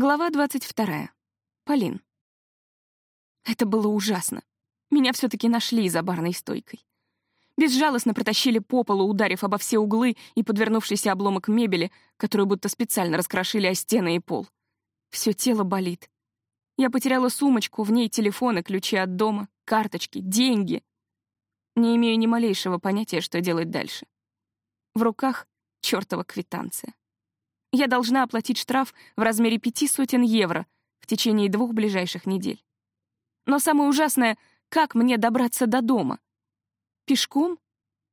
Глава 22. Полин. Это было ужасно. Меня все таки нашли за барной стойкой. Безжалостно протащили по полу, ударив обо все углы и подвернувшийся обломок мебели, которую будто специально раскрошили о стены и пол. Все тело болит. Я потеряла сумочку, в ней телефон и ключи от дома, карточки, деньги. Не имею ни малейшего понятия, что делать дальше. В руках — чертова квитанция. Я должна оплатить штраф в размере пяти сотен евро в течение двух ближайших недель. Но самое ужасное — как мне добраться до дома? Пешком?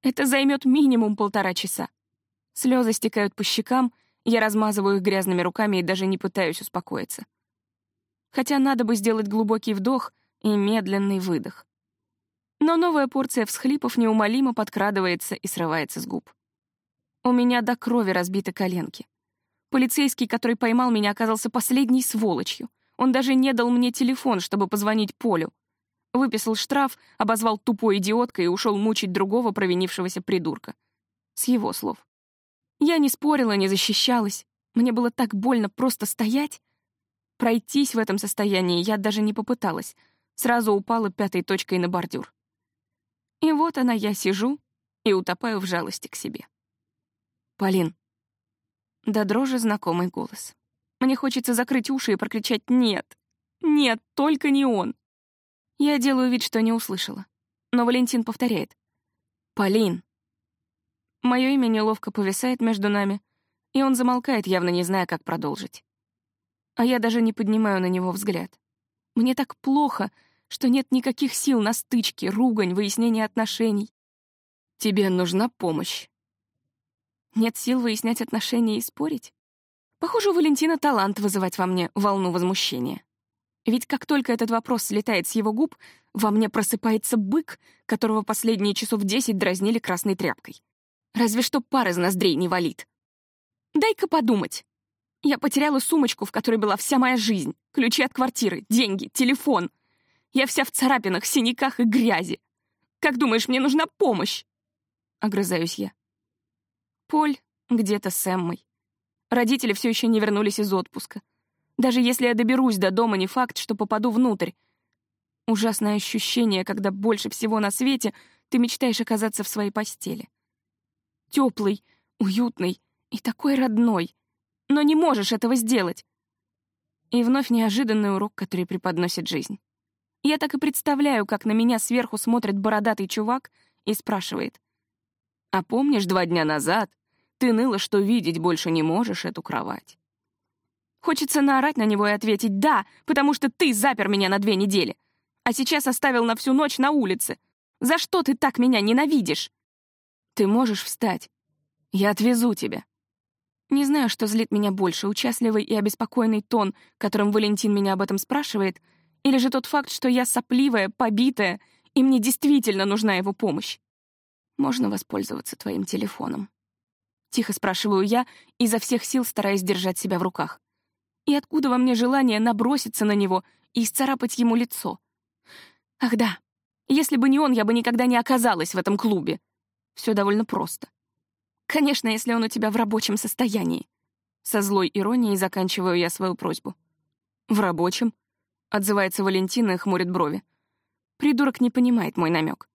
Это займет минимум полтора часа. Слезы стекают по щекам, я размазываю их грязными руками и даже не пытаюсь успокоиться. Хотя надо бы сделать глубокий вдох и медленный выдох. Но новая порция всхлипов неумолимо подкрадывается и срывается с губ. У меня до крови разбиты коленки. Полицейский, который поймал меня, оказался последней сволочью. Он даже не дал мне телефон, чтобы позвонить Полю. Выписал штраф, обозвал тупой идиоткой и ушел мучить другого провинившегося придурка. С его слов. Я не спорила, не защищалась. Мне было так больно просто стоять. Пройтись в этом состоянии я даже не попыталась. Сразу упала пятой точкой на бордюр. И вот она я сижу и утопаю в жалости к себе. «Полин, до дрожи знакомый голос. Мне хочется закрыть уши и прокричать «нет». «Нет, только не он». Я делаю вид, что не услышала. Но Валентин повторяет. «Полин». Мое имя неловко повисает между нами, и он замолкает, явно не зная, как продолжить. А я даже не поднимаю на него взгляд. Мне так плохо, что нет никаких сил на стычки, ругань, выяснение отношений. «Тебе нужна помощь», нет сил выяснять отношения и спорить? Похоже, у Валентина талант вызывать во мне волну возмущения. Ведь как только этот вопрос слетает с его губ, во мне просыпается бык, которого последние часов десять дразнили красной тряпкой. Разве что пар из ноздрей не валит. Дай-ка подумать. Я потеряла сумочку, в которой была вся моя жизнь, ключи от квартиры, деньги, телефон. Я вся в царапинах, синяках и грязи. Как думаешь, мне нужна помощь? Огрызаюсь я. Поль где-то с Эммой. Родители все еще не вернулись из отпуска. Даже если я доберусь до дома, не факт, что попаду внутрь. Ужасное ощущение, когда больше всего на свете ты мечтаешь оказаться в своей постели. Теплый, уютный и такой родной. Но не можешь этого сделать. И вновь неожиданный урок, который преподносит жизнь. Я так и представляю, как на меня сверху смотрит бородатый чувак и спрашивает. А помнишь, два дня назад ты ныла, что видеть больше не можешь эту кровать? Хочется наорать на него и ответить «да», потому что ты запер меня на две недели, а сейчас оставил на всю ночь на улице. За что ты так меня ненавидишь? Ты можешь встать. Я отвезу тебя. Не знаю, что злит меня больше, участливый и обеспокоенный тон, которым Валентин меня об этом спрашивает, или же тот факт, что я сопливая, побитая, и мне действительно нужна его помощь. Можно воспользоваться твоим телефоном?» Тихо спрашиваю я, изо всех сил стараясь держать себя в руках. И откуда во мне желание наброситься на него и исцарапать ему лицо? Ах да, если бы не он, я бы никогда не оказалась в этом клубе. Все довольно просто. Конечно, если он у тебя в рабочем состоянии. Со злой иронией заканчиваю я свою просьбу. «В рабочем?» — отзывается Валентина и хмурит брови. Придурок не понимает мой намек.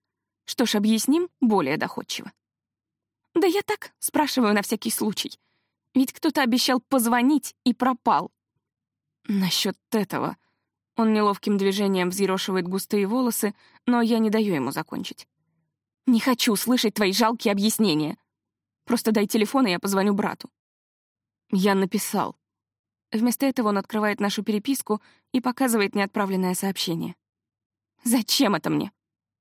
Что ж, объясним более доходчиво. Да я так спрашиваю на всякий случай. Ведь кто-то обещал позвонить и пропал. Насчет этого... Он неловким движением взъерошивает густые волосы, но я не даю ему закончить. «Не хочу слышать твои жалкие объяснения. Просто дай телефон, и я позвоню брату». Я написал. Вместо этого он открывает нашу переписку и показывает неотправленное сообщение. «Зачем это мне?»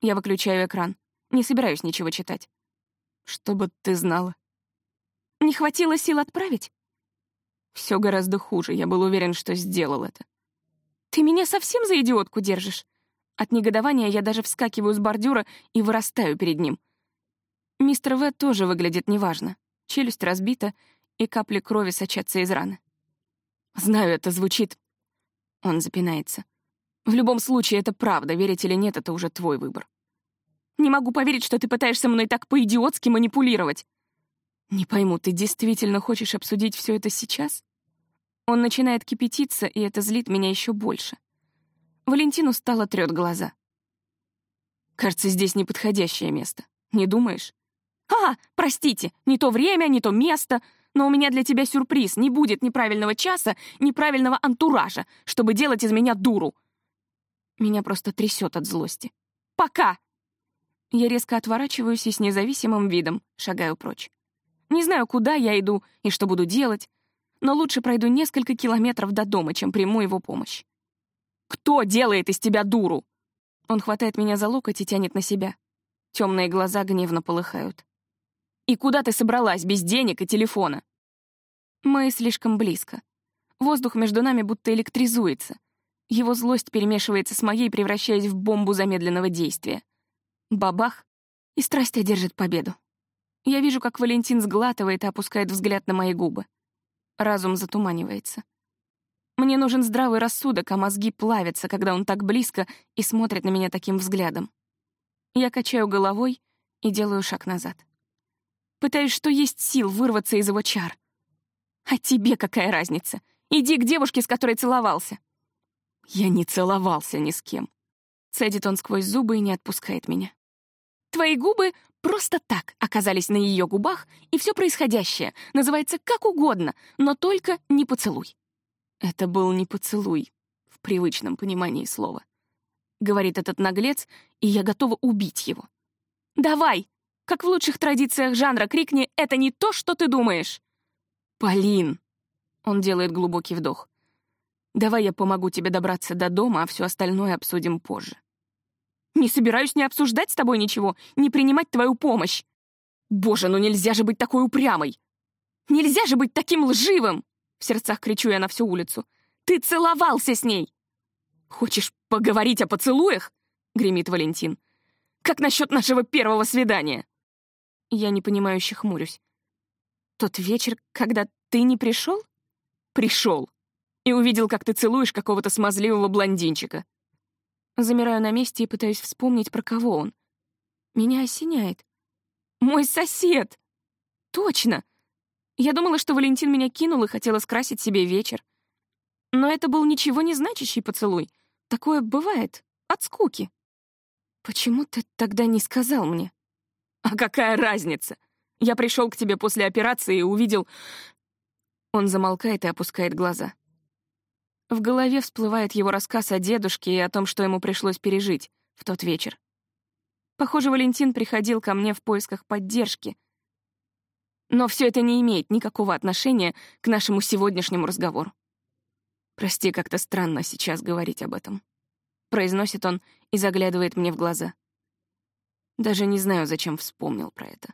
Я выключаю экран. Не собираюсь ничего читать. Чтобы ты знала. Не хватило сил отправить? Все гораздо хуже. Я был уверен, что сделал это. Ты меня совсем за идиотку держишь? От негодования я даже вскакиваю с бордюра и вырастаю перед ним. Мистер В тоже выглядит неважно. Челюсть разбита, и капли крови сочатся из раны. Знаю, это звучит... Он запинается. В любом случае, это правда, верить или нет, это уже твой выбор. Не могу поверить, что ты пытаешься мной так по-идиотски манипулировать. Не пойму, ты действительно хочешь обсудить все это сейчас? Он начинает кипятиться, и это злит меня еще больше. Валентин устало трет глаза. «Кажется, здесь неподходящее место. Не думаешь?» «А, простите, не то время, не то место, но у меня для тебя сюрприз. Не будет неправильного часа, неправильного антуража, чтобы делать из меня дуру». Меня просто трясет от злости. «Пока!» Я резко отворачиваюсь и с независимым видом шагаю прочь. Не знаю, куда я иду и что буду делать, но лучше пройду несколько километров до дома, чем приму его помощь. «Кто делает из тебя дуру?» Он хватает меня за локоть и тянет на себя. Темные глаза гневно полыхают. «И куда ты собралась без денег и телефона?» Мы слишком близко. Воздух между нами будто электризуется. Его злость перемешивается с моей, превращаясь в бомбу замедленного действия. Бабах, и страсть одержит победу. Я вижу, как Валентин сглатывает и опускает взгляд на мои губы. Разум затуманивается. Мне нужен здравый рассудок, а мозги плавятся, когда он так близко и смотрит на меня таким взглядом. Я качаю головой и делаю шаг назад. Пытаюсь, что есть сил, вырваться из его чар. А тебе какая разница? Иди к девушке, с которой целовался. Я не целовался ни с кем. Цедит он сквозь зубы и не отпускает меня. Твои губы просто так оказались на ее губах, и все происходящее называется как угодно, но только не поцелуй. Это был не поцелуй, в привычном понимании слова. Говорит этот наглец, и я готова убить его. «Давай!» Как в лучших традициях жанра крикни «Это не то, что ты думаешь!» «Полин!» Он делает глубокий вдох. «Давай я помогу тебе добраться до дома, а все остальное обсудим позже». Не собираюсь ни обсуждать с тобой ничего, ни принимать твою помощь. Боже, ну нельзя же быть такой упрямой. Нельзя же быть таким лживым! В сердцах кричу я на всю улицу. Ты целовался с ней! Хочешь поговорить о поцелуях? Гремит Валентин. Как насчет нашего первого свидания? Я непонимающе хмурюсь. Тот вечер, когда ты не пришел? Пришел. И увидел, как ты целуешь какого-то смазливого блондинчика. Замираю на месте и пытаюсь вспомнить, про кого он. Меня осеняет. Мой сосед! Точно! Я думала, что Валентин меня кинул и хотела скрасить себе вечер. Но это был ничего не значащий поцелуй. Такое бывает. От скуки. Почему ты тогда не сказал мне? А какая разница? Я пришел к тебе после операции и увидел... Он замолкает и опускает глаза. В голове всплывает его рассказ о дедушке и о том, что ему пришлось пережить в тот вечер. Похоже, Валентин приходил ко мне в поисках поддержки. Но все это не имеет никакого отношения к нашему сегодняшнему разговору. «Прости, как-то странно сейчас говорить об этом», — произносит он и заглядывает мне в глаза. Даже не знаю, зачем вспомнил про это.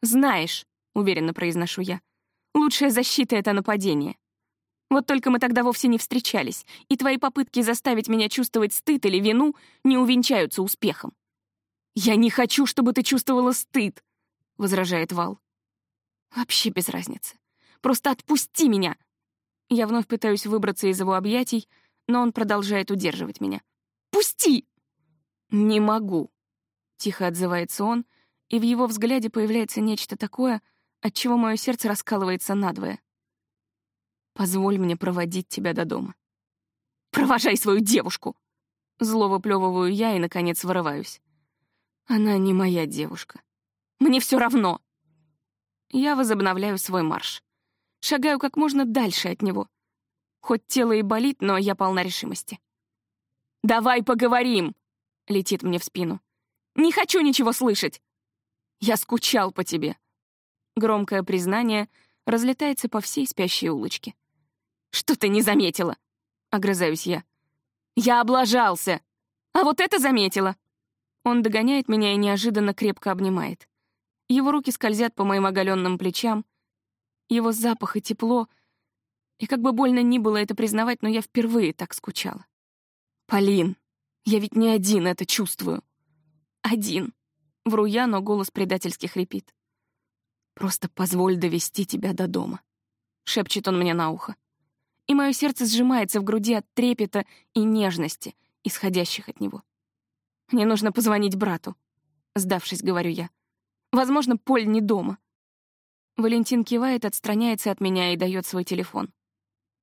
«Знаешь», — уверенно произношу я, — «лучшая защита — это нападение. Вот только мы тогда вовсе не встречались, и твои попытки заставить меня чувствовать стыд или вину не увенчаются успехом. «Я не хочу, чтобы ты чувствовала стыд», — возражает Вал. «Вообще без разницы. Просто отпусти меня!» Я вновь пытаюсь выбраться из его объятий, но он продолжает удерживать меня. «Пусти!» «Не могу», — тихо отзывается он, и в его взгляде появляется нечто такое, от чего мое сердце раскалывается надвое. Позволь мне проводить тебя до дома. Провожай свою девушку! Зло выплевываю я и, наконец, вырываюсь. Она не моя девушка. Мне все равно. Я возобновляю свой марш. Шагаю как можно дальше от него. Хоть тело и болит, но я полна решимости. «Давай поговорим!» — летит мне в спину. «Не хочу ничего слышать!» «Я скучал по тебе!» Громкое признание разлетается по всей спящей улочке. «Что ты не заметила?» — огрызаюсь я. «Я облажался! А вот это заметила!» Он догоняет меня и неожиданно крепко обнимает. Его руки скользят по моим оголенным плечам. Его запах и тепло. И как бы больно ни было это признавать, но я впервые так скучала. «Полин, я ведь не один это чувствую». «Один». Вру я, но голос предательски хрипит. «Просто позволь довести тебя до дома», — шепчет он мне на ухо и мое сердце сжимается в груди от трепета и нежности, исходящих от него. «Мне нужно позвонить брату», — сдавшись, говорю я. «Возможно, Поль не дома». Валентин кивает, отстраняется от меня и дает свой телефон.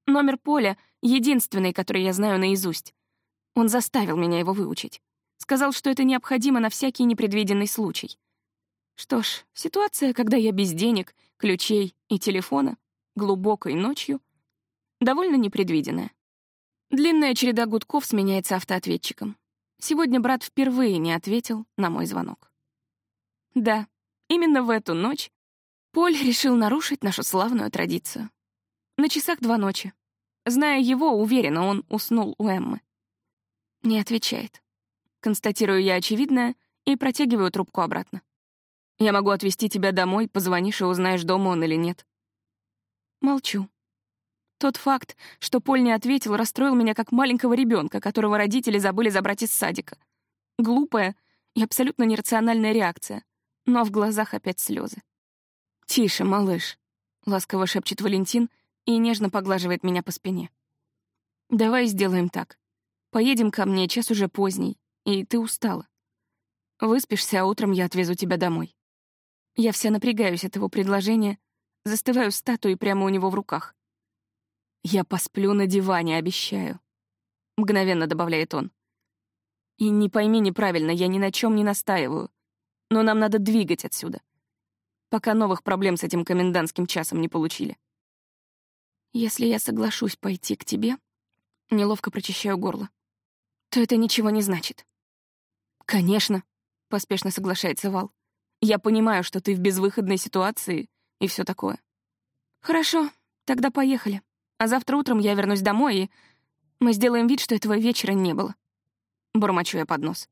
Номер Поля — единственный, который я знаю наизусть. Он заставил меня его выучить. Сказал, что это необходимо на всякий непредвиденный случай. Что ж, ситуация, когда я без денег, ключей и телефона, глубокой ночью, довольно непредвиденная. Длинная череда гудков сменяется автоответчиком. Сегодня брат впервые не ответил на мой звонок. Да, именно в эту ночь Поль решил нарушить нашу славную традицию. На часах два ночи. Зная его, уверена, он уснул у Эммы. Не отвечает. Констатирую я очевидное и протягиваю трубку обратно. Я могу отвезти тебя домой, позвонишь и узнаешь, дома он или нет. Молчу. Тот факт, что Поль не ответил, расстроил меня как маленького ребенка, которого родители забыли забрать из садика. Глупая и абсолютно нерациональная реакция, но в глазах опять слезы. «Тише, малыш», — ласково шепчет Валентин и нежно поглаживает меня по спине. «Давай сделаем так. Поедем ко мне, час уже поздний, и ты устала. Выспишься, а утром я отвезу тебя домой». Я вся напрягаюсь от его предложения, застываю статуей прямо у него в руках. «Я посплю на диване, обещаю», — мгновенно добавляет он. «И не пойми неправильно, я ни на чем не настаиваю, но нам надо двигать отсюда, пока новых проблем с этим комендантским часом не получили». «Если я соглашусь пойти к тебе», — неловко прочищаю горло, «то это ничего не значит». «Конечно», — поспешно соглашается Вал. «Я понимаю, что ты в безвыходной ситуации и все такое». «Хорошо, тогда поехали». А завтра утром я вернусь домой, и мы сделаем вид, что этого вечера не было. Бормочу я под нос.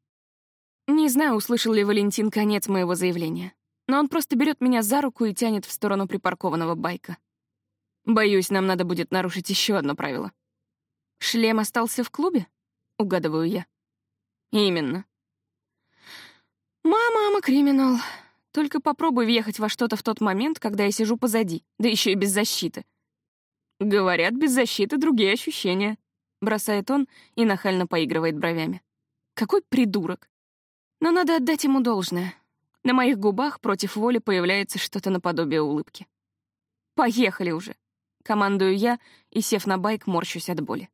Не знаю, услышал ли Валентин конец моего заявления, но он просто берет меня за руку и тянет в сторону припаркованного байка. Боюсь, нам надо будет нарушить еще одно правило. Шлем остался в клубе? Угадываю я. Именно. Мама, криминал. Только попробуй въехать во что-то в тот момент, когда я сижу позади, да еще и без защиты. Говорят, без защиты другие ощущения. Бросает он и нахально поигрывает бровями. Какой придурок. Но надо отдать ему должное. На моих губах против воли появляется что-то наподобие улыбки. «Поехали уже!» — командую я и, сев на байк, морщусь от боли.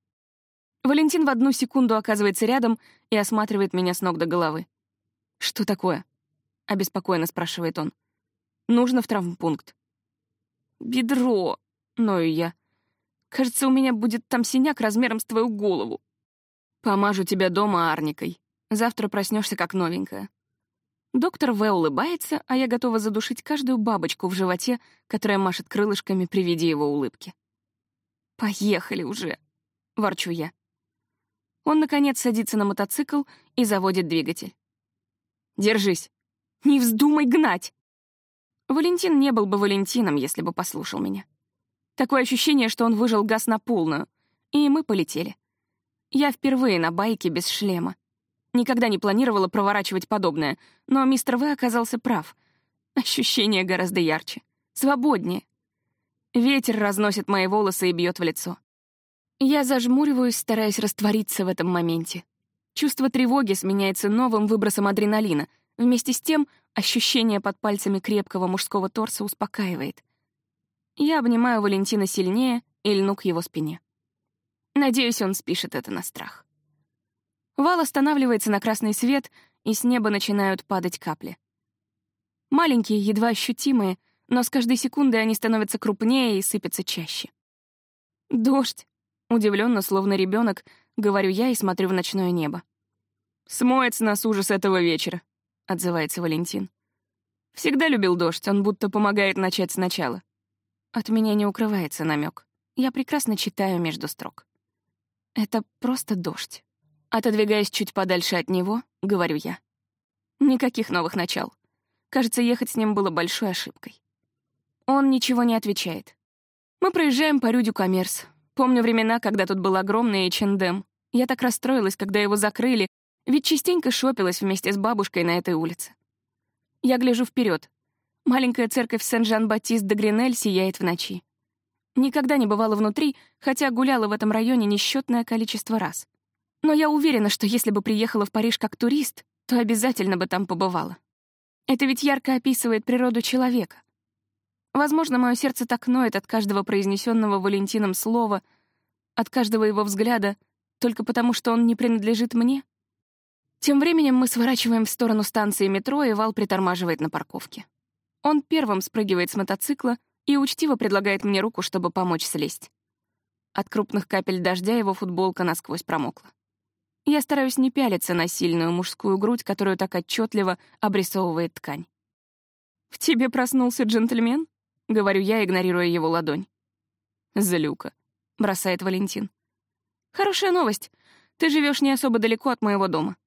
Валентин в одну секунду оказывается рядом и осматривает меня с ног до головы. «Что такое?» — обеспокоенно спрашивает он. «Нужно в травмпункт». «Бедро!» — ною я. Кажется, у меня будет там синяк размером с твою голову. Помажу тебя дома арникой. Завтра проснешься как новенькая. Доктор В. улыбается, а я готова задушить каждую бабочку в животе, которая машет крылышками при виде его улыбки. «Поехали уже!» — ворчу я. Он, наконец, садится на мотоцикл и заводит двигатель. «Держись! Не вздумай гнать!» Валентин не был бы Валентином, если бы послушал меня. Такое ощущение, что он выжил газ на полную. И мы полетели. Я впервые на байке без шлема. Никогда не планировала проворачивать подобное, но мистер В оказался прав. Ощущение гораздо ярче, свободнее. Ветер разносит мои волосы и бьет в лицо. Я зажмуриваюсь, стараясь раствориться в этом моменте. Чувство тревоги сменяется новым выбросом адреналина. Вместе с тем ощущение под пальцами крепкого мужского торса успокаивает — я обнимаю Валентина сильнее и льну к его спине. Надеюсь, он спишет это на страх. Вал останавливается на красный свет, и с неба начинают падать капли. Маленькие, едва ощутимые, но с каждой секундой они становятся крупнее и сыпятся чаще. «Дождь!» — удивленно, словно ребенок, говорю я и смотрю в ночное небо. «Смоет с нас ужас этого вечера», — отзывается Валентин. «Всегда любил дождь, он будто помогает начать сначала». От меня не укрывается намек. Я прекрасно читаю между строк. Это просто дождь. Отодвигаясь чуть подальше от него, говорю я. Никаких новых начал. Кажется, ехать с ним было большой ошибкой. Он ничего не отвечает. Мы проезжаем по Рюдю Коммерс. Помню времена, когда тут был огромный H&M. Я так расстроилась, когда его закрыли, ведь частенько шопилась вместе с бабушкой на этой улице. Я гляжу вперед, Маленькая церковь Сен-Жан-Батист-де-Гренель сияет в ночи. Никогда не бывала внутри, хотя гуляла в этом районе несчетное количество раз. Но я уверена, что если бы приехала в Париж как турист, то обязательно бы там побывала. Это ведь ярко описывает природу человека. Возможно, мое сердце так ноет от каждого произнесенного Валентином слова, От каждого его взгляда только потому, что он не принадлежит мне? Тем временем мы сворачиваем в сторону станции метро, и Вал притормаживает на парковке. Он первым спрыгивает с мотоцикла и учтиво предлагает мне руку, чтобы помочь слезть. От крупных капель дождя его футболка насквозь промокла. Я стараюсь не пялиться на сильную мужскую грудь, которую так отчетливо обрисовывает ткань. «В тебе проснулся джентльмен?» — говорю я, игнорируя его ладонь. «Злюка», — бросает Валентин. «Хорошая новость. Ты живешь не особо далеко от моего дома».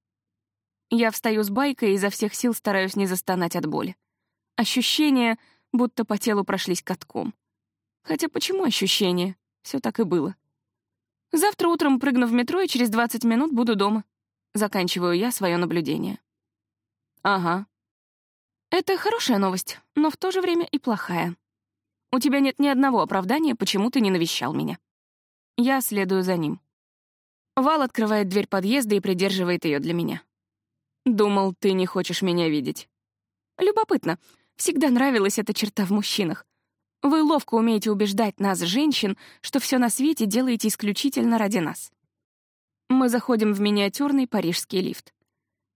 Я встаю с байкой и изо всех сил стараюсь не застонать от боли. Ощущение, будто по телу прошлись катком. Хотя почему ощущение? Все так и было. Завтра утром прыгну в метро и через 20 минут буду дома. Заканчиваю я свое наблюдение. Ага. Это хорошая новость, но в то же время и плохая. У тебя нет ни одного оправдания, почему ты не навещал меня. Я следую за ним. Вал открывает дверь подъезда и придерживает ее для меня. Думал, ты не хочешь меня видеть. Любопытно. Всегда нравилась эта черта в мужчинах. Вы ловко умеете убеждать нас, женщин, что все на свете делаете исключительно ради нас. Мы заходим в миниатюрный парижский лифт.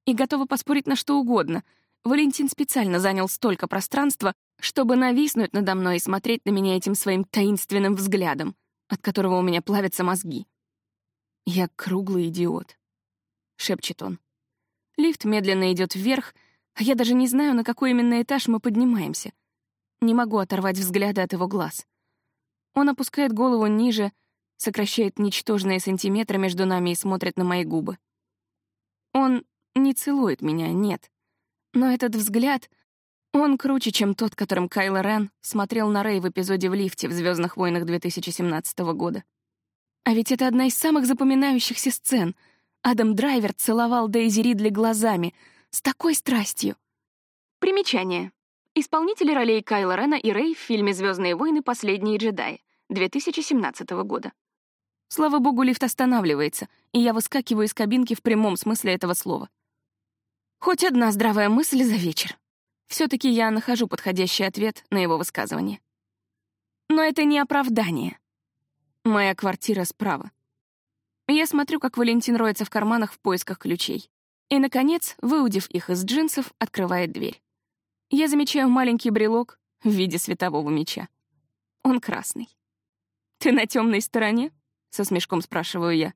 И готовы поспорить на что угодно. Валентин специально занял столько пространства, чтобы нависнуть надо мной и смотреть на меня этим своим таинственным взглядом, от которого у меня плавятся мозги. «Я круглый идиот», — шепчет он. Лифт медленно идет вверх, а я даже не знаю, на какой именно этаж мы поднимаемся. Не могу оторвать взгляда от его глаз. Он опускает голову ниже, сокращает ничтожные сантиметры между нами и смотрит на мои губы. Он не целует меня, нет. Но этот взгляд, он круче, чем тот, которым Кайло Рен смотрел на Рэй в эпизоде в лифте в «Звездных войнах» 2017 года. А ведь это одна из самых запоминающихся сцен. Адам Драйвер целовал Дейзи Ридли глазами с такой страстью. Примечание. Исполнители ролей Кайла Рена и Рэй в фильме «Звездные войны. Последние джедаи» 2017 года. Слава богу, лифт останавливается, и я выскакиваю из кабинки в прямом смысле этого слова. Хоть одна здравая мысль за вечер. все таки я нахожу подходящий ответ на его высказывание. Но это не оправдание. Моя квартира справа. Я смотрю, как Валентин роется в карманах в поисках ключей. И, наконец, выудив их из джинсов, открывает дверь я замечаю маленький брелок в виде светового меча. Он красный. «Ты на темной стороне?» — со смешком спрашиваю я.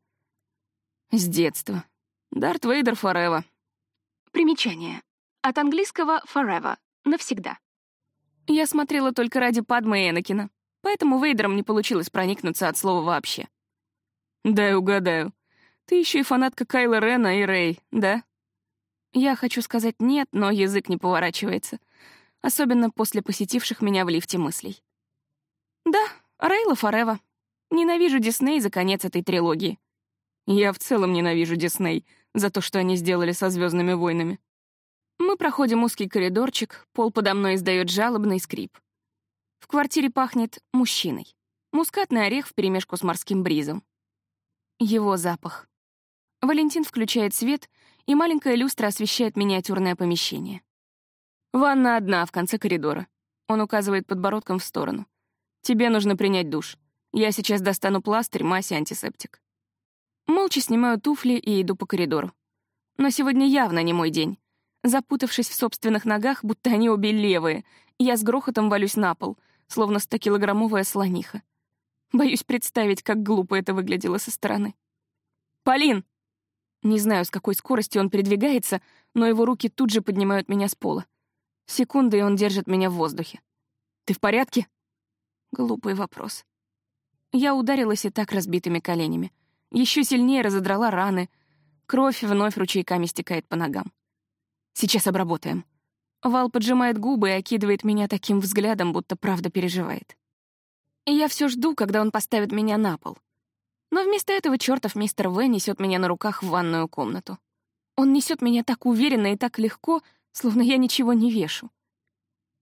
«С детства. Дарт Вейдер forever». Примечание. От английского forever — навсегда. Я смотрела только ради Падмы и Энакина, поэтому Вейдером не получилось проникнуться от слова вообще. «Дай угадаю. Ты еще и фанатка Кайла Рена и Рэй, да?» Я хочу сказать «нет», но язык не поворачивается особенно после посетивших меня в лифте мыслей. Да, Рейла Форева. Ненавижу Дисней за конец этой трилогии. Я в целом ненавижу Дисней за то, что они сделали со Звездными войнами. Мы проходим узкий коридорчик, пол подо мной издает жалобный скрип. В квартире пахнет мужчиной. Мускатный орех вперемешку с морским бризом. Его запах. Валентин включает свет, и маленькая люстра освещает миниатюрное помещение. Ванна одна, в конце коридора. Он указывает подбородком в сторону. Тебе нужно принять душ. Я сейчас достану пластырь, мазь и антисептик. Молча снимаю туфли и иду по коридору. Но сегодня явно не мой день. Запутавшись в собственных ногах, будто они обе левые, я с грохотом валюсь на пол, словно 100-килограммовая слониха. Боюсь представить, как глупо это выглядело со стороны. «Полин!» Не знаю, с какой скоростью он передвигается, но его руки тут же поднимают меня с пола. Секунды, и он держит меня в воздухе. «Ты в порядке?» Глупый вопрос. Я ударилась и так разбитыми коленями. Еще сильнее разодрала раны. Кровь вновь ручейками стекает по ногам. Сейчас обработаем. Вал поджимает губы и окидывает меня таким взглядом, будто правда переживает. И я все жду, когда он поставит меня на пол. Но вместо этого чертов мистер В несет меня на руках в ванную комнату. Он несет меня так уверенно и так легко, словно я ничего не вешу.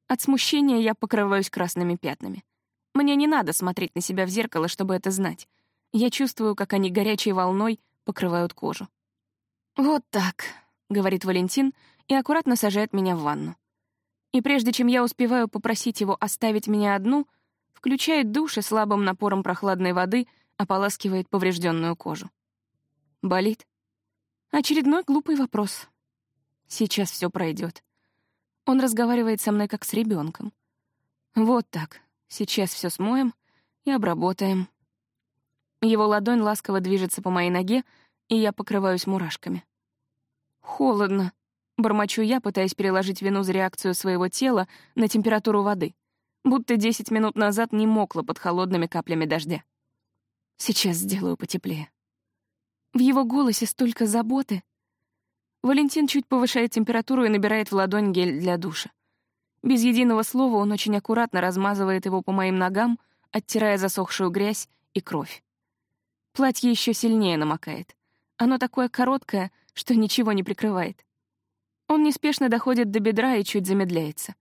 От смущения я покрываюсь красными пятнами. Мне не надо смотреть на себя в зеркало, чтобы это знать. Я чувствую, как они горячей волной покрывают кожу. «Вот так», — говорит Валентин и аккуратно сажает меня в ванну. И прежде чем я успеваю попросить его оставить меня одну, включает душ и слабым напором прохладной воды ополаскивает поврежденную кожу. Болит? Очередной глупый вопрос. Сейчас все пройдет. Он разговаривает со мной как с ребенком. Вот так. Сейчас все смоем и обработаем. Его ладонь ласково движется по моей ноге, и я покрываюсь мурашками. Холодно. Бормочу я, пытаясь переложить вину за реакцию своего тела на температуру воды, будто 10 минут назад не мокло под холодными каплями дождя. Сейчас сделаю потеплее. В его голосе столько заботы. Валентин чуть повышает температуру и набирает в ладонь гель для душа. Без единого слова он очень аккуратно размазывает его по моим ногам, оттирая засохшую грязь и кровь. Платье еще сильнее намокает. Оно такое короткое, что ничего не прикрывает. Он неспешно доходит до бедра и чуть замедляется.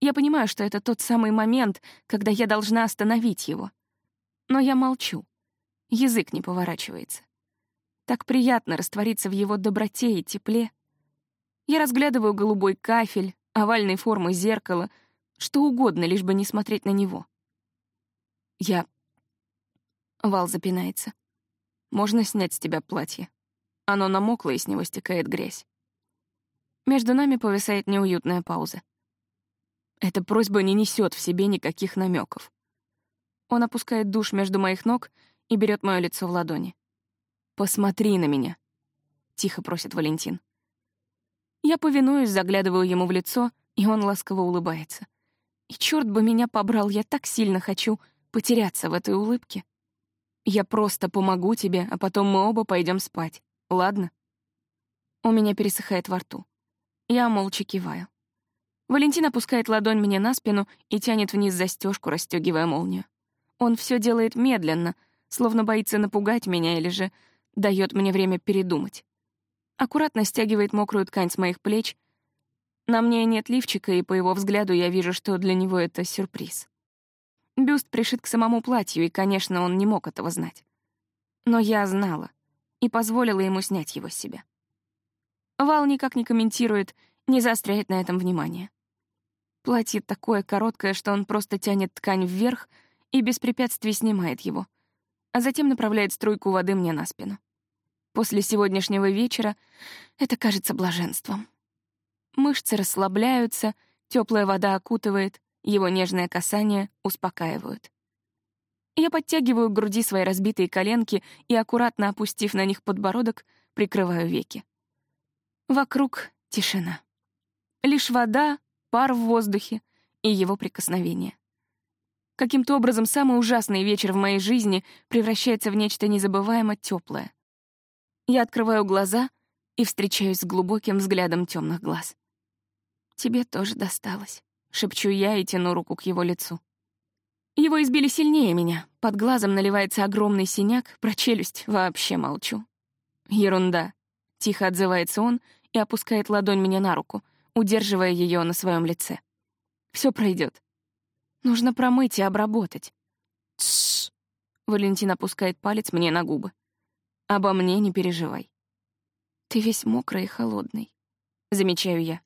Я понимаю, что это тот самый момент, когда я должна остановить его. Но я молчу. Язык не поворачивается. Так приятно раствориться в его доброте и тепле. Я разглядываю голубой кафель, овальной формы зеркало, что угодно, лишь бы не смотреть на него. Я... Вал запинается. Можно снять с тебя платье? Оно намокло, и с него стекает грязь. Между нами повисает неуютная пауза. Эта просьба не несет в себе никаких намеков. Он опускает душ между моих ног и берет мое лицо в ладони. «Посмотри на меня», — тихо просит Валентин. Я повинуюсь, заглядываю ему в лицо, и он ласково улыбается. И черт бы меня побрал, я так сильно хочу потеряться в этой улыбке. Я просто помогу тебе, а потом мы оба пойдем спать. Ладно? У меня пересыхает во рту. Я молча киваю. Валентин опускает ладонь мне на спину и тянет вниз застежку, расстегивая молнию. Он все делает медленно, словно боится напугать меня или же дает мне время передумать. Аккуратно стягивает мокрую ткань с моих плеч. На мне нет лифчика, и по его взгляду я вижу, что для него это сюрприз. Бюст пришит к самому платью, и, конечно, он не мог этого знать. Но я знала и позволила ему снять его с себя. Вал никак не комментирует, не заостряет на этом внимание. Платье такое короткое, что он просто тянет ткань вверх и без препятствий снимает его, а затем направляет струйку воды мне на спину. После сегодняшнего вечера это кажется блаженством. Мышцы расслабляются, теплая вода окутывает, его нежное касание успокаивают. Я подтягиваю к груди свои разбитые коленки и, аккуратно опустив на них подбородок, прикрываю веки. Вокруг тишина. Лишь вода, пар в воздухе и его прикосновение. Каким-то образом самый ужасный вечер в моей жизни превращается в нечто незабываемо теплое. Я открываю глаза и встречаюсь с глубоким взглядом темных глаз. «Тебе тоже досталось», — шепчу я и тяну руку к его лицу. Его избили сильнее меня. Под глазом наливается огромный синяк, про челюсть вообще молчу. Ерунда. Тихо отзывается он и опускает ладонь мне на руку, удерживая ее на своем лице. Все пройдет. Нужно промыть и обработать. Тссс. Валентин опускает палец мне на губы. Обо мне не переживай. Ты весь мокрый и холодный. Замечаю я.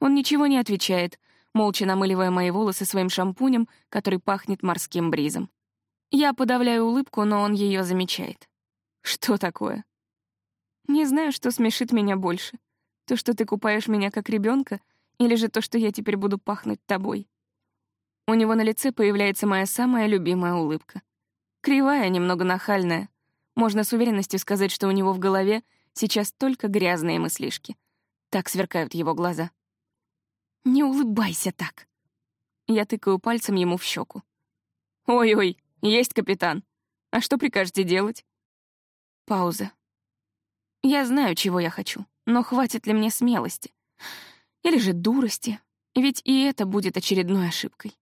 Он ничего не отвечает, молча намыливая мои волосы своим шампунем, который пахнет морским бризом. Я подавляю улыбку, но он ее замечает. Что такое? Не знаю, что смешит меня больше. То, что ты купаешь меня как ребенка, или же то, что я теперь буду пахнуть тобой. У него на лице появляется моя самая любимая улыбка. Кривая, немного нахальная. Можно с уверенностью сказать, что у него в голове сейчас только грязные мыслишки. Так сверкают его глаза. «Не улыбайся так!» Я тыкаю пальцем ему в щеку. «Ой-ой, есть капитан. А что прикажете делать?» Пауза. Я знаю, чего я хочу, но хватит ли мне смелости? Или же дурости? Ведь и это будет очередной ошибкой.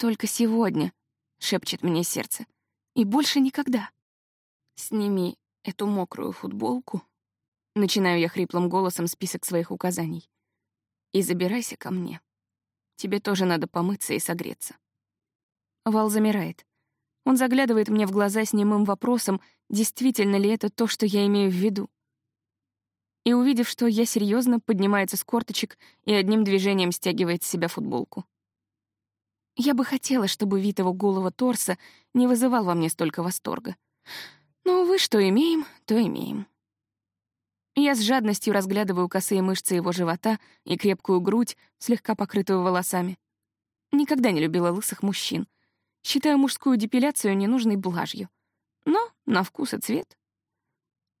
«Только сегодня», — шепчет мне сердце, — «и больше никогда». «Сними эту мокрую футболку», — начинаю я хриплым голосом список своих указаний, «и забирайся ко мне. Тебе тоже надо помыться и согреться». Вал замирает. Он заглядывает мне в глаза с немым вопросом, действительно ли это то, что я имею в виду. И, увидев, что я серьезно, поднимается с корточек и одним движением стягивает с себя футболку. Я бы хотела, чтобы вид его голого торса не вызывал во мне столько восторга. Но, увы, что имеем, то имеем. Я с жадностью разглядываю косые мышцы его живота и крепкую грудь, слегка покрытую волосами. Никогда не любила лысых мужчин. Считаю мужскую депиляцию ненужной блажью. Но на вкус и цвет.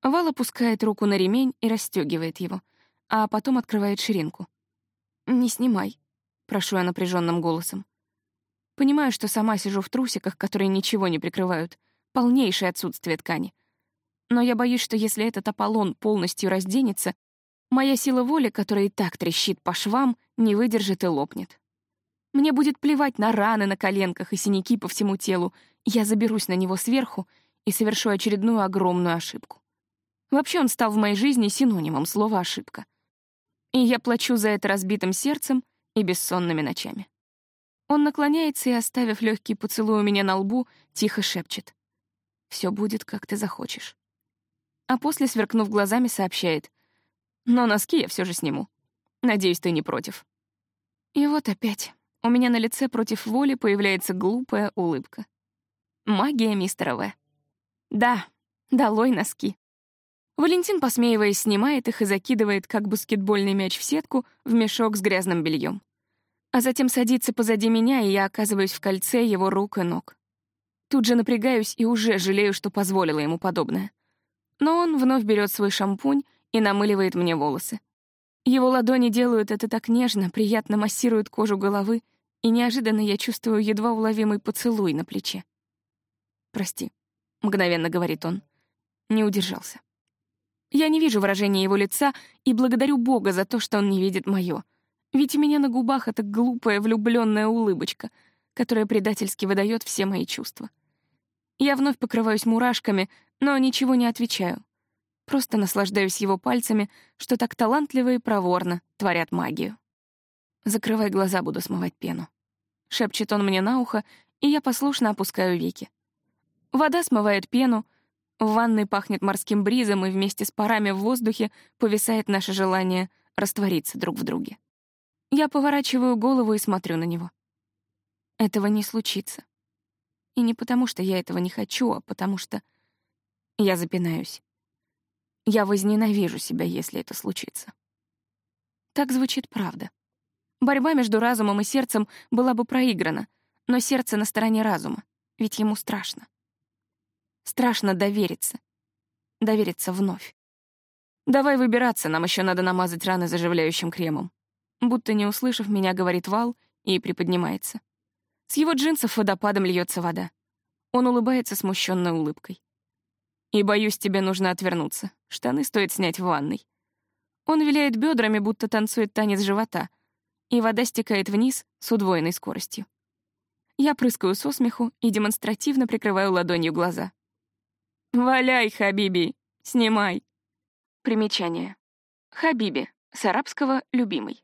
Вал опускает руку на ремень и расстегивает его, а потом открывает ширинку. «Не снимай», — прошу я напряженным голосом. Понимаю, что сама сижу в трусиках, которые ничего не прикрывают. Полнейшее отсутствие ткани. Но я боюсь, что если этот Аполлон полностью разденется, моя сила воли, которая и так трещит по швам, не выдержит и лопнет. Мне будет плевать на раны на коленках и синяки по всему телу. Я заберусь на него сверху и совершу очередную огромную ошибку. Вообще он стал в моей жизни синонимом слова «ошибка». И я плачу за это разбитым сердцем и бессонными ночами. Он наклоняется и, оставив легкий поцелуй у меня на лбу, тихо шепчет. «Все будет, как ты захочешь». А после, сверкнув глазами, сообщает. «Но носки я все же сниму. Надеюсь, ты не против». И вот опять у меня на лице против воли появляется глупая улыбка. Магия мистера В. Да, долой носки. Валентин, посмеиваясь, снимает их и закидывает, как баскетбольный мяч в сетку, в мешок с грязным бельем а затем садится позади меня, и я оказываюсь в кольце его рук и ног. Тут же напрягаюсь и уже жалею, что позволила ему подобное. Но он вновь берет свой шампунь и намыливает мне волосы. Его ладони делают это так нежно, приятно массируют кожу головы, и неожиданно я чувствую едва уловимый поцелуй на плече. «Прости», — мгновенно говорит он. Не удержался. Я не вижу выражения его лица и благодарю Бога за то, что он не видит моё — ведь у меня на губах эта глупая влюбленная улыбочка, которая предательски выдает все мои чувства. Я вновь покрываюсь мурашками, но ничего не отвечаю. Просто наслаждаюсь его пальцами, что так талантливо и проворно творят магию. «Закрывай глаза, буду смывать пену». Шепчет он мне на ухо, и я послушно опускаю веки. Вода смывает пену, в ванной пахнет морским бризом, и вместе с парами в воздухе повисает наше желание раствориться друг в друге. Я поворачиваю голову и смотрю на него. Этого не случится. И не потому, что я этого не хочу, а потому что я запинаюсь. Я возненавижу себя, если это случится. Так звучит правда. Борьба между разумом и сердцем была бы проиграна, но сердце на стороне разума, ведь ему страшно. Страшно довериться. Довериться вновь. Давай выбираться, нам еще надо намазать раны заживляющим кремом. Будто не услышав меня, говорит Вал и приподнимается. С его джинсов водопадом льется вода. Он улыбается смущенной улыбкой. «И боюсь, тебе нужно отвернуться. Штаны стоит снять в ванной». Он виляет бедрами, будто танцует танец живота, и вода стекает вниз с удвоенной скоростью. Я прыскаю со смеху и демонстративно прикрываю ладонью глаза. «Валяй, Хабиби! Снимай!» Примечание. Хабиби, с арабского «любимый».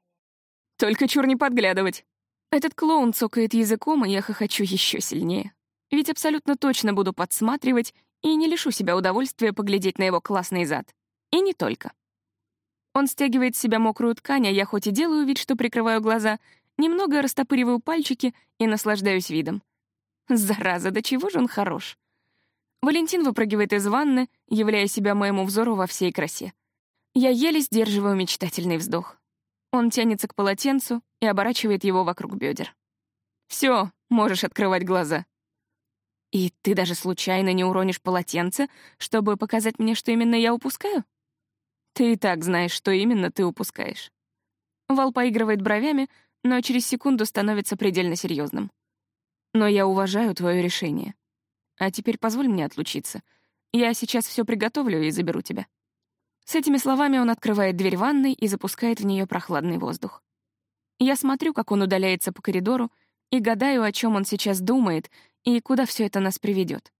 Только чур не подглядывать. Этот клоун цокает языком, и я хохочу еще сильнее. Ведь абсолютно точно буду подсматривать и не лишу себя удовольствия поглядеть на его классный зад. И не только. Он стягивает с себя мокрую ткань, а я хоть и делаю вид, что прикрываю глаза, немного растопыриваю пальчики и наслаждаюсь видом. Зараза, до чего же он хорош. Валентин выпрыгивает из ванны, являя себя моему взору во всей красе. Я еле сдерживаю мечтательный вздох. Он тянется к полотенцу и оборачивает его вокруг бедер. Все, можешь открывать глаза. И ты даже случайно не уронишь полотенце, чтобы показать мне, что именно я упускаю? Ты и так знаешь, что именно ты упускаешь. Вал поигрывает бровями, но через секунду становится предельно серьезным. Но я уважаю твое решение. А теперь позволь мне отлучиться. Я сейчас все приготовлю и заберу тебя. С этими словами он открывает дверь ванной и запускает в нее прохладный воздух. Я смотрю, как он удаляется по коридору, и гадаю, о чем он сейчас думает и куда все это нас приведет.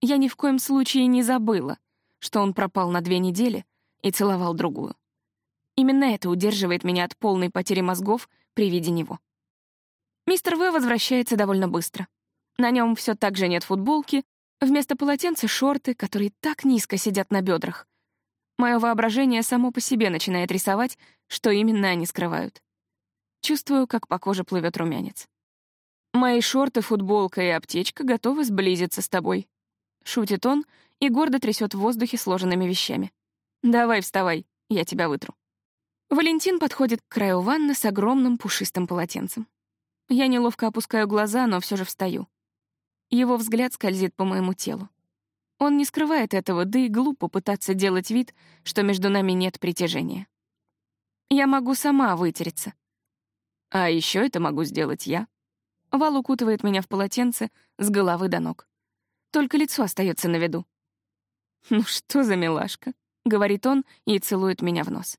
Я ни в коем случае не забыла, что он пропал на две недели и целовал другую. Именно это удерживает меня от полной потери мозгов при виде него. Мистер В возвращается довольно быстро. На нем все так же нет футболки, вместо полотенца — шорты, которые так низко сидят на бедрах, Мое воображение само по себе начинает рисовать, что именно они скрывают. Чувствую, как по коже плывет румянец. Мои шорты, футболка и аптечка готовы сблизиться с тобой. Шутит он и гордо трясет в воздухе сложенными вещами. Давай, вставай, я тебя вытру. Валентин подходит к краю ванны с огромным пушистым полотенцем. Я неловко опускаю глаза, но все же встаю. Его взгляд скользит по моему телу. Он не скрывает этого, да и глупо пытаться делать вид, что между нами нет притяжения. Я могу сама вытереться. А еще это могу сделать я. Вал укутывает меня в полотенце с головы до ног. Только лицо остается на виду. «Ну что за милашка?» — говорит он и целует меня в нос.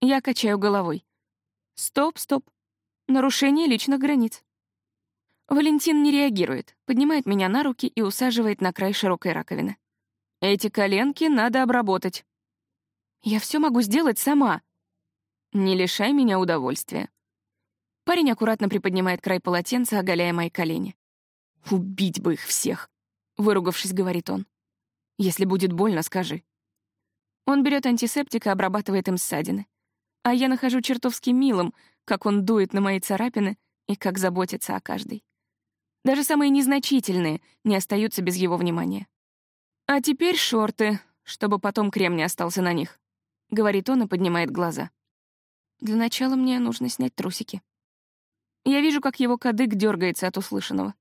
Я качаю головой. «Стоп, стоп. Нарушение личных границ». Валентин не реагирует, поднимает меня на руки и усаживает на край широкой раковины. «Эти коленки надо обработать». «Я все могу сделать сама». «Не лишай меня удовольствия». Парень аккуратно приподнимает край полотенца, оголяя мои колени. «Убить бы их всех!» — выругавшись, говорит он. «Если будет больно, скажи». Он берет антисептик и обрабатывает им ссадины. А я нахожу чертовски милым, как он дует на мои царапины и как заботится о каждой. Даже самые незначительные не остаются без его внимания. «А теперь шорты, чтобы потом крем не остался на них», — говорит он и поднимает глаза. «Для начала мне нужно снять трусики». Я вижу, как его кадык дергается от услышанного.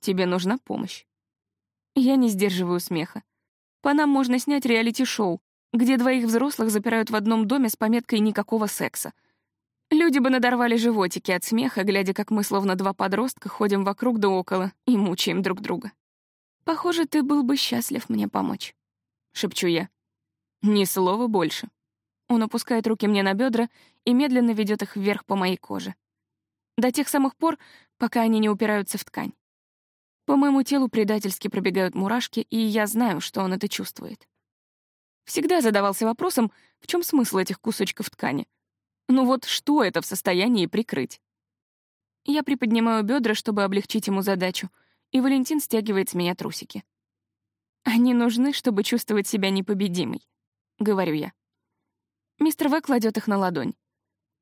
«Тебе нужна помощь». Я не сдерживаю смеха. По нам можно снять реалити-шоу, где двоих взрослых запирают в одном доме с пометкой «никакого секса». Люди бы надорвали животики от смеха, глядя, как мы, словно два подростка, ходим вокруг да около и мучаем друг друга. «Похоже, ты был бы счастлив мне помочь», — шепчу я. «Ни слова больше». Он опускает руки мне на бедра и медленно ведет их вверх по моей коже. До тех самых пор, пока они не упираются в ткань. По моему телу предательски пробегают мурашки, и я знаю, что он это чувствует. Всегда задавался вопросом, в чем смысл этих кусочков ткани. Ну вот что это в состоянии прикрыть? Я приподнимаю бедра, чтобы облегчить ему задачу, и Валентин стягивает с меня трусики. «Они нужны, чтобы чувствовать себя непобедимой», — говорю я. Мистер В кладет их на ладонь.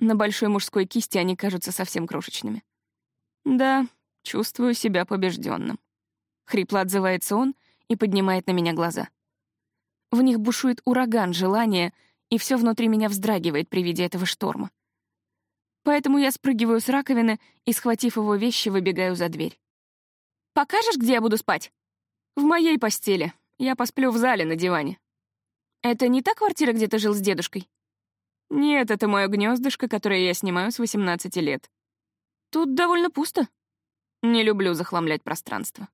На большой мужской кисти они кажутся совсем крошечными. «Да, чувствую себя побежденным. Хрипло отзывается он и поднимает на меня глаза. В них бушует ураган желания, и все внутри меня вздрагивает при виде этого шторма. Поэтому я спрыгиваю с раковины и, схватив его вещи, выбегаю за дверь. «Покажешь, где я буду спать?» «В моей постели. Я посплю в зале на диване». «Это не та квартира, где ты жил с дедушкой?» «Нет, это мое гнездышко, которое я снимаю с 18 лет. Тут довольно пусто. Не люблю захламлять пространство».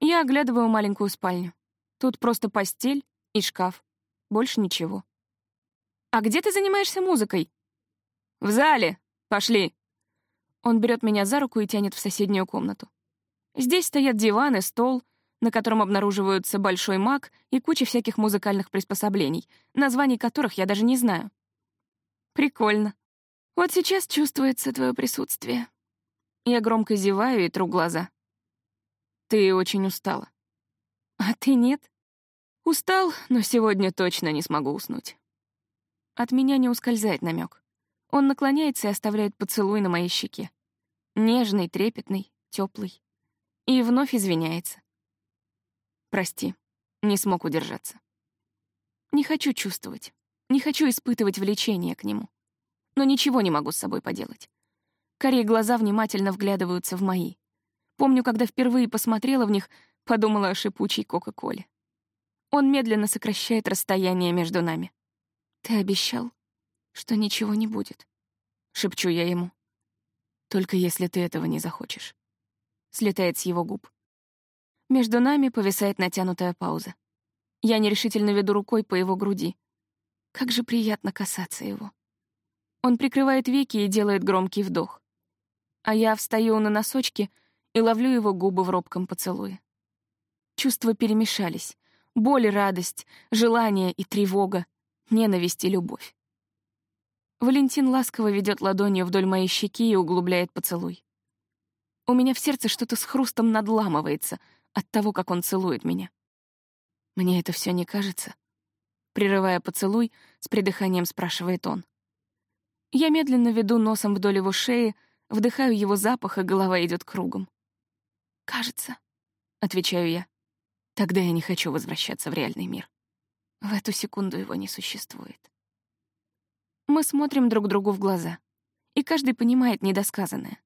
Я оглядываю маленькую спальню. Тут просто постель и шкаф. Больше ничего. «А где ты занимаешься музыкой?» «В зале. Пошли». Он берет меня за руку и тянет в соседнюю комнату. Здесь стоят диван и стол, на котором обнаруживаются большой маг и куча всяких музыкальных приспособлений, названий которых я даже не знаю. Прикольно. Вот сейчас чувствуется твое присутствие. Я громко зеваю и тру глаза. Ты очень устала. А ты нет? Устал, но сегодня точно не смогу уснуть. От меня не ускользает намек. Он наклоняется и оставляет поцелуй на моей щеке. Нежный, трепетный, теплый. И вновь извиняется. Прости, не смог удержаться. Не хочу чувствовать, не хочу испытывать влечение к нему. Но ничего не могу с собой поделать. Карие глаза внимательно вглядываются в мои. Помню, когда впервые посмотрела в них, подумала о шипучей Кока-Коле. Он медленно сокращает расстояние между нами. «Ты обещал, что ничего не будет», — шепчу я ему. «Только если ты этого не захочешь». Слетает с его губ. Между нами повисает натянутая пауза. Я нерешительно веду рукой по его груди. Как же приятно касаться его. Он прикрывает веки и делает громкий вдох. А я встаю на носочки — и ловлю его губы в робком поцелуе. Чувства перемешались. Боль и радость, желание и тревога, ненависть и любовь. Валентин ласково ведет ладонью вдоль моей щеки и углубляет поцелуй. У меня в сердце что-то с хрустом надламывается от того, как он целует меня. Мне это все не кажется. Прерывая поцелуй, с придыханием спрашивает он. Я медленно веду носом вдоль его шеи, вдыхаю его запах, и голова идет кругом. «Кажется», — отвечаю я. Тогда я не хочу возвращаться в реальный мир. В эту секунду его не существует. Мы смотрим друг другу в глаза, и каждый понимает недосказанное.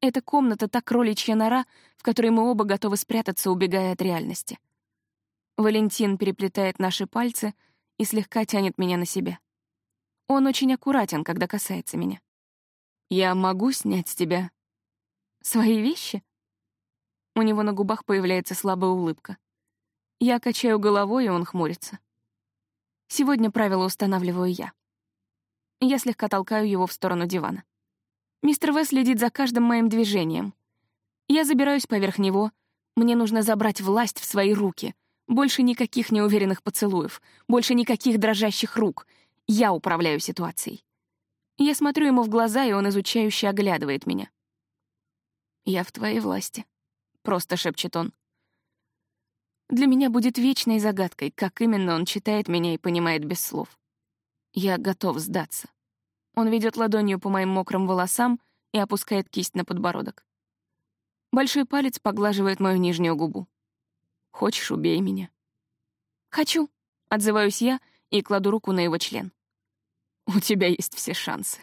Эта комната — та кроличья нора, в которой мы оба готовы спрятаться, убегая от реальности. Валентин переплетает наши пальцы и слегка тянет меня на себя. Он очень аккуратен, когда касается меня. «Я могу снять с тебя свои вещи?» У него на губах появляется слабая улыбка. Я качаю головой, и он хмурится. Сегодня правила устанавливаю я. Я слегка толкаю его в сторону дивана. Мистер В следит за каждым моим движением. Я забираюсь поверх него. Мне нужно забрать власть в свои руки. Больше никаких неуверенных поцелуев, больше никаких дрожащих рук. Я управляю ситуацией. Я смотрю ему в глаза, и он изучающе оглядывает меня. «Я в твоей власти», — просто шепчет он. Для меня будет вечной загадкой, как именно он читает меня и понимает без слов. Я готов сдаться. Он ведет ладонью по моим мокрым волосам и опускает кисть на подбородок. Большой палец поглаживает мою нижнюю губу. «Хочешь, убей меня?» «Хочу», — отзываюсь я и кладу руку на его член. «У тебя есть все шансы».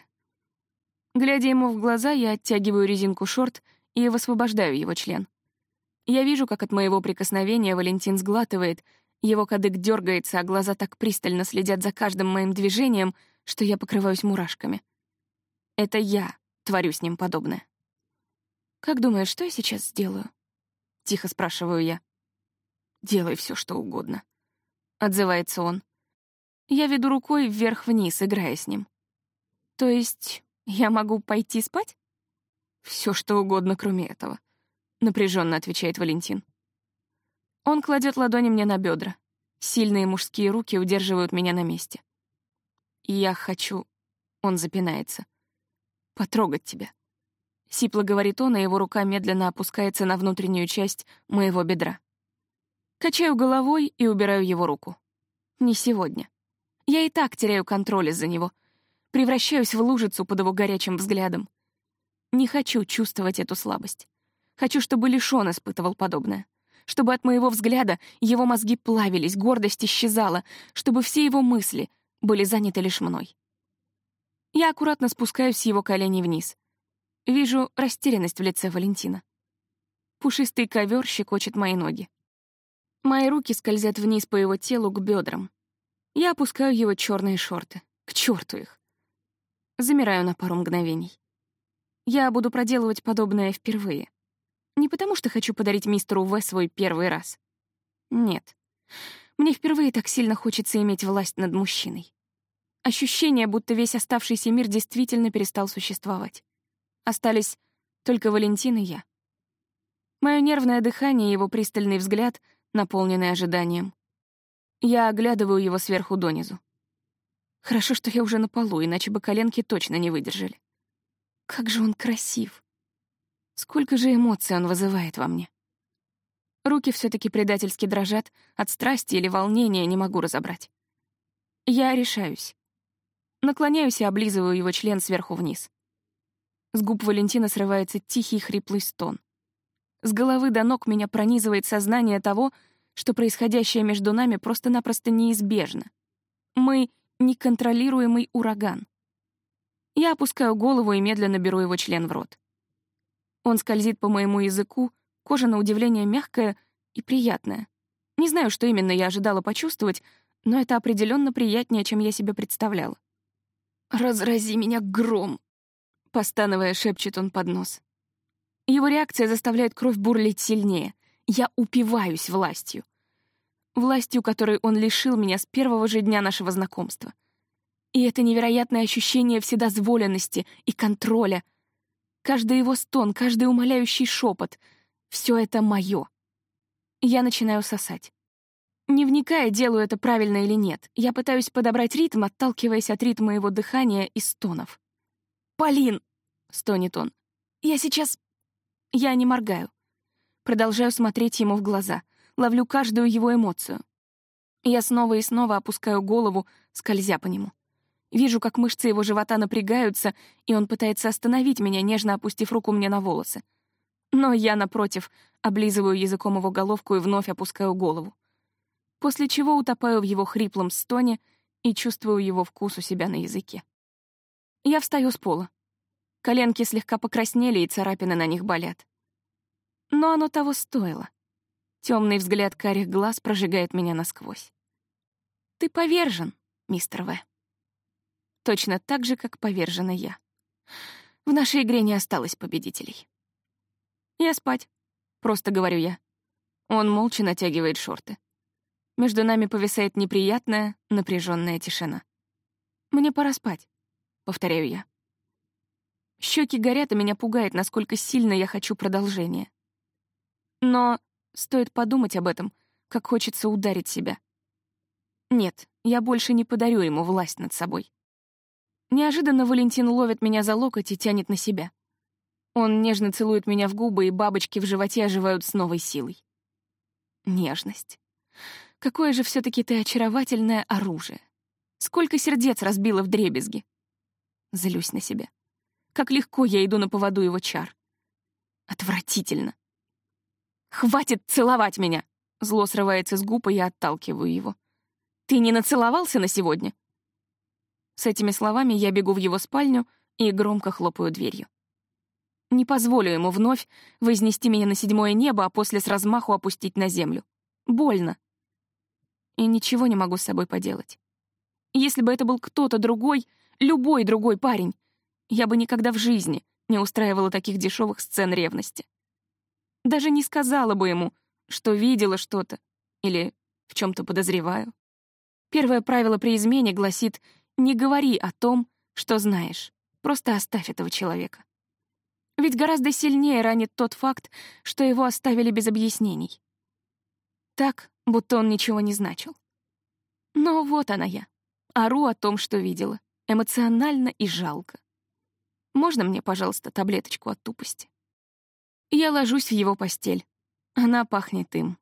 Глядя ему в глаза, я оттягиваю резинку шорт и высвобождаю его член. Я вижу, как от моего прикосновения Валентин сглатывает, его кадык дергается, а глаза так пристально следят за каждым моим движением, что я покрываюсь мурашками. Это я творю с ним подобное. «Как думаешь, что я сейчас сделаю?» — тихо спрашиваю я. «Делай все, что угодно», — отзывается он. Я веду рукой вверх-вниз, играя с ним. «То есть я могу пойти спать?» Все, что угодно, кроме этого. — напряженно отвечает Валентин. Он кладет ладони мне на бедра. Сильные мужские руки удерживают меня на месте. «Я хочу...» — он запинается. «Потрогать тебя». Сипло говорит он, и его рука медленно опускается на внутреннюю часть моего бедра. Качаю головой и убираю его руку. Не сегодня. Я и так теряю контроль из-за него. Превращаюсь в лужицу под его горячим взглядом. Не хочу чувствовать эту слабость. Хочу, чтобы Лишон испытывал подобное. Чтобы от моего взгляда его мозги плавились, гордость исчезала, чтобы все его мысли были заняты лишь мной. Я аккуратно спускаюсь с его коленей вниз. Вижу растерянность в лице Валентина. Пушистый ковер щекочет мои ноги. Мои руки скользят вниз по его телу к бедрам. Я опускаю его черные шорты. К черту их. Замираю на пару мгновений. Я буду проделывать подобное впервые. Не потому, что хочу подарить мистеру В свой первый раз. Нет. Мне впервые так сильно хочется иметь власть над мужчиной. Ощущение, будто весь оставшийся мир действительно перестал существовать. Остались только Валентин и я. Мое нервное дыхание и его пристальный взгляд, наполненный ожиданием. Я оглядываю его сверху донизу. Хорошо, что я уже на полу, иначе бы коленки точно не выдержали. Как же он красив. Сколько же эмоций он вызывает во мне. Руки все таки предательски дрожат, от страсти или волнения не могу разобрать. Я решаюсь. Наклоняюсь и облизываю его член сверху вниз. С губ Валентина срывается тихий хриплый стон. С головы до ног меня пронизывает сознание того, что происходящее между нами просто-напросто неизбежно. Мы — неконтролируемый ураган. Я опускаю голову и медленно беру его член в рот. Он скользит по моему языку, кожа на удивление мягкая и приятная. Не знаю, что именно я ожидала почувствовать, но это определенно приятнее, чем я себе представляла. «Разрази меня гром!» — постановая, шепчет он под нос. Его реакция заставляет кровь бурлить сильнее. Я упиваюсь властью. Властью, которой он лишил меня с первого же дня нашего знакомства. И это невероятное ощущение вседозволенности и контроля — Каждый его стон, каждый умоляющий шепот — все это мое. Я начинаю сосать. Не вникая, делаю это правильно или нет, я пытаюсь подобрать ритм, отталкиваясь от ритма его дыхания и стонов. «Полин!» — стонет он. «Я сейчас...» Я не моргаю. Продолжаю смотреть ему в глаза, ловлю каждую его эмоцию. Я снова и снова опускаю голову, скользя по нему. Вижу, как мышцы его живота напрягаются, и он пытается остановить меня, нежно опустив руку мне на волосы. Но я, напротив, облизываю языком его головку и вновь опускаю голову. После чего утопаю в его хриплом стоне и чувствую его вкус у себя на языке. Я встаю с пола. Коленки слегка покраснели, и царапины на них болят. Но оно того стоило. Темный взгляд карих глаз прожигает меня насквозь. Ты повержен, мистер В. Точно так же, как повержена я. В нашей игре не осталось победителей. Я спать, просто говорю я. Он молча натягивает шорты. Между нами повисает неприятная, напряженная тишина. Мне пора спать, повторяю я. Щеки горят, и меня пугает, насколько сильно я хочу продолжения. Но стоит подумать об этом, как хочется ударить себя. Нет, я больше не подарю ему власть над собой. Неожиданно Валентин ловит меня за локоть и тянет на себя. Он нежно целует меня в губы, и бабочки в животе оживают с новой силой. Нежность. Какое же все таки ты очаровательное оружие. Сколько сердец разбило в дребезги. Злюсь на себя. Как легко я иду на поводу его чар. Отвратительно. «Хватит целовать меня!» Зло срывается с губ, и я отталкиваю его. «Ты не нацеловался на сегодня?» С этими словами я бегу в его спальню и громко хлопаю дверью. Не позволю ему вновь вознести меня на седьмое небо, а после с размаху опустить на землю. Больно. И ничего не могу с собой поделать. Если бы это был кто-то другой, любой другой парень, я бы никогда в жизни не устраивала таких дешевых сцен ревности. Даже не сказала бы ему, что видела что-то или в чем то подозреваю. Первое правило при измене гласит «не говори о том, что знаешь, просто оставь этого человека». Ведь гораздо сильнее ранит тот факт, что его оставили без объяснений. Так, будто он ничего не значил. Но вот она я. Ору о том, что видела. Эмоционально и жалко. Можно мне, пожалуйста, таблеточку от тупости? Я ложусь в его постель. Она пахнет им.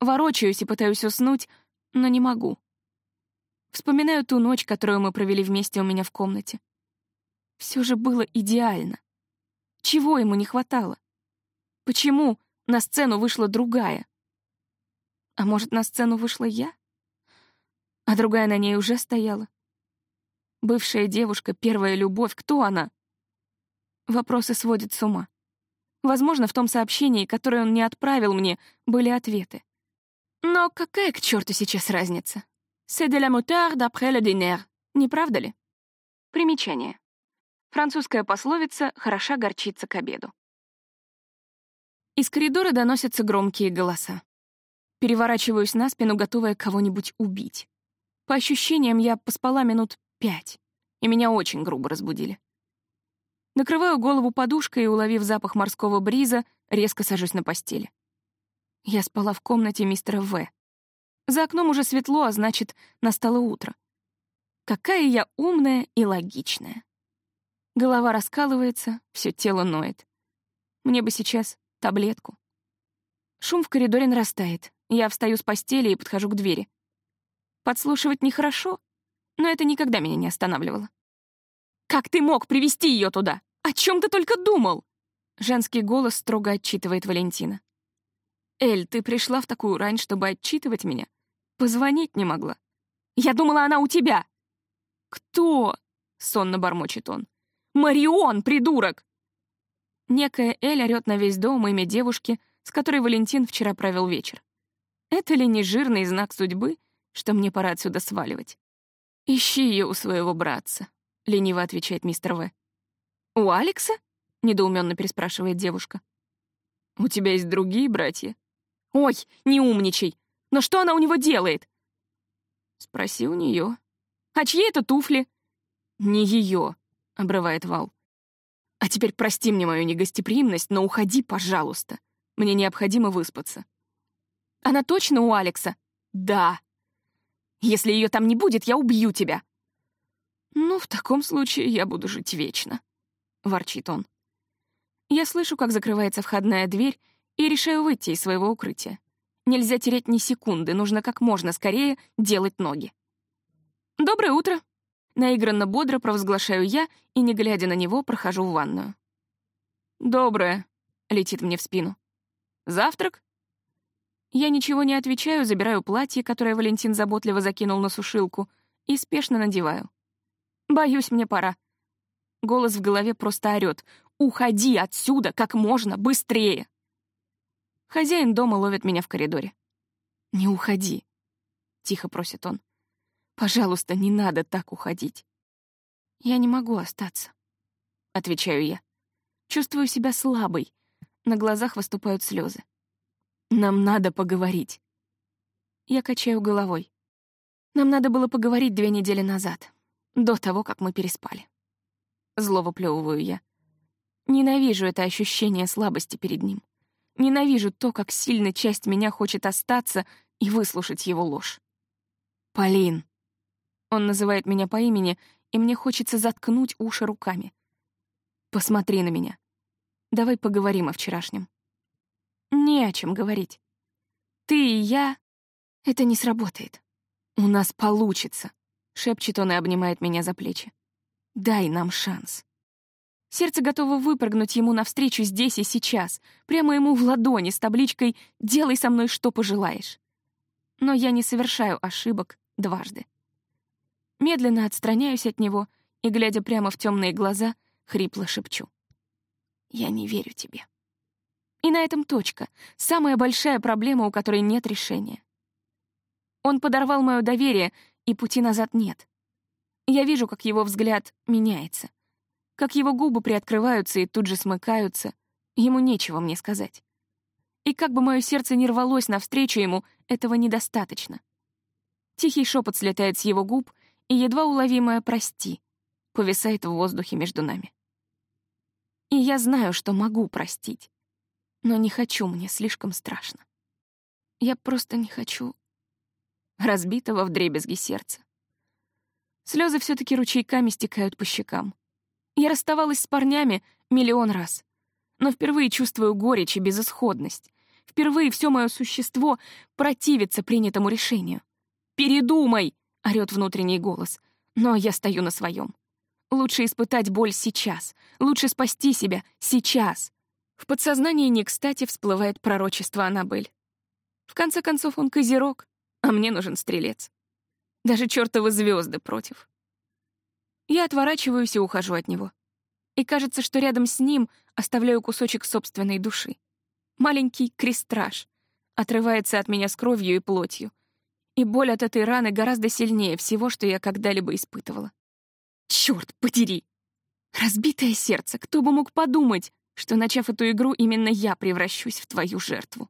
Ворочаюсь и пытаюсь уснуть, но не могу. Вспоминаю ту ночь, которую мы провели вместе у меня в комнате. Все же было идеально. Чего ему не хватало? Почему на сцену вышла другая? А может, на сцену вышла я? А другая на ней уже стояла. Бывшая девушка, первая любовь, кто она? Вопросы сводят с ума. Возможно, в том сообщении, которое он не отправил мне, были ответы. Но какая к черту сейчас разница? C'est de la moutarde après le dîner, не правда ли? Примечание. Французская пословица «хороша горчица к обеду». Из коридора доносятся громкие голоса. Переворачиваюсь на спину, готовая кого-нибудь убить. По ощущениям, я поспала минут пять, и меня очень грубо разбудили. Накрываю голову подушкой и, уловив запах морского бриза, резко сажусь на постели. Я спала в комнате мистера В. За окном уже светло, а значит, настало утро. Какая я умная и логичная. Голова раскалывается, все тело ноет. Мне бы сейчас таблетку. Шум в коридоре нарастает. Я встаю с постели и подхожу к двери. Подслушивать нехорошо, но это никогда меня не останавливало. Как ты мог привести ее туда? О чем ты только думал?» Женский голос строго отчитывает Валентина. «Эль, ты пришла в такую рань, чтобы отчитывать меня? Позвонить не могла. Я думала, она у тебя». «Кто?» — сонно бормочет он. «Марион, придурок!» Некая Эль орёт на весь дом имя девушки, с которой Валентин вчера провел вечер. Это ли не жирный знак судьбы, что мне пора отсюда сваливать? Ищи ее у своего братца. — лениво отвечает мистер В. «У Алекса?» — недоуменно переспрашивает девушка. «У тебя есть другие братья?» «Ой, не умничай! Но что она у него делает?» «Спроси у нее. «А чьи это туфли?» «Не ее», — обрывает Вал. «А теперь прости мне мою негостеприимность, но уходи, пожалуйста. Мне необходимо выспаться». «Она точно у Алекса?» «Да». «Если ее там не будет, я убью тебя», «Ну, в таком случае я буду жить вечно», — ворчит он. Я слышу, как закрывается входная дверь, и решаю выйти из своего укрытия. Нельзя терять ни секунды, нужно как можно скорее делать ноги. «Доброе утро!» Наигранно бодро провозглашаю я и, не глядя на него, прохожу в ванную. «Доброе», — летит мне в спину. «Завтрак?» Я ничего не отвечаю, забираю платье, которое Валентин заботливо закинул на сушилку, и спешно надеваю. Боюсь, мне пора. Голос в голове просто орёт. «Уходи отсюда как можно быстрее!» Хозяин дома ловит меня в коридоре. «Не уходи», — тихо просит он. «Пожалуйста, не надо так уходить». «Я не могу остаться», — отвечаю я. Чувствую себя слабой. На глазах выступают слезы. «Нам надо поговорить». Я качаю головой. Нам надо было поговорить две недели назад, до того, как мы переспали. Зло выплёвываю я. Ненавижу это ощущение слабости перед ним. Ненавижу то, как сильно часть меня хочет остаться и выслушать его ложь. «Полин». Он называет меня по имени, и мне хочется заткнуть уши руками. «Посмотри на меня. Давай поговорим о вчерашнем». Не о чем говорить. Ты и я... Это не сработает. У нас получится, — шепчет он и обнимает меня за плечи. Дай нам шанс. Сердце готово выпрыгнуть ему навстречу здесь и сейчас, прямо ему в ладони с табличкой «Делай со мной, что пожелаешь». Но я не совершаю ошибок дважды. Медленно отстраняюсь от него и, глядя прямо в темные глаза, хрипло шепчу. «Я не верю тебе». И на этом точка. Самая большая проблема, у которой нет решения. Он подорвал мое доверие, и пути назад нет. Я вижу, как его взгляд меняется — как его губы приоткрываются и тут же смыкаются. Ему нечего мне сказать. И как бы мое сердце не рвалось навстречу ему, этого недостаточно. Тихий шепот слетает с его губ, и едва уловимое «прости» повисает в воздухе между нами. И я знаю, что могу простить, но не хочу, мне слишком страшно. Я просто не хочу разбитого вдребезги сердца. Слезы все таки ручейками стекают по щекам. Я расставалась с парнями миллион раз, но впервые чувствую горечь и безысходность. Впервые все мое существо противится принятому решению. «Передумай!» — орёт внутренний голос. Но я стою на своем. Лучше испытать боль сейчас. Лучше спасти себя сейчас. В подсознании не кстати всплывает пророчество Аннабель. В конце концов, он козерог, а мне нужен стрелец. Даже чертовы звезды против. Я отворачиваюсь и ухожу от него. И кажется, что рядом с ним оставляю кусочек собственной души. Маленький крестраж отрывается от меня с кровью и плотью. И боль от этой раны гораздо сильнее всего, что я когда-либо испытывала. Чёрт подери! Разбитое сердце, кто бы мог подумать, что, начав эту игру, именно я превращусь в твою жертву.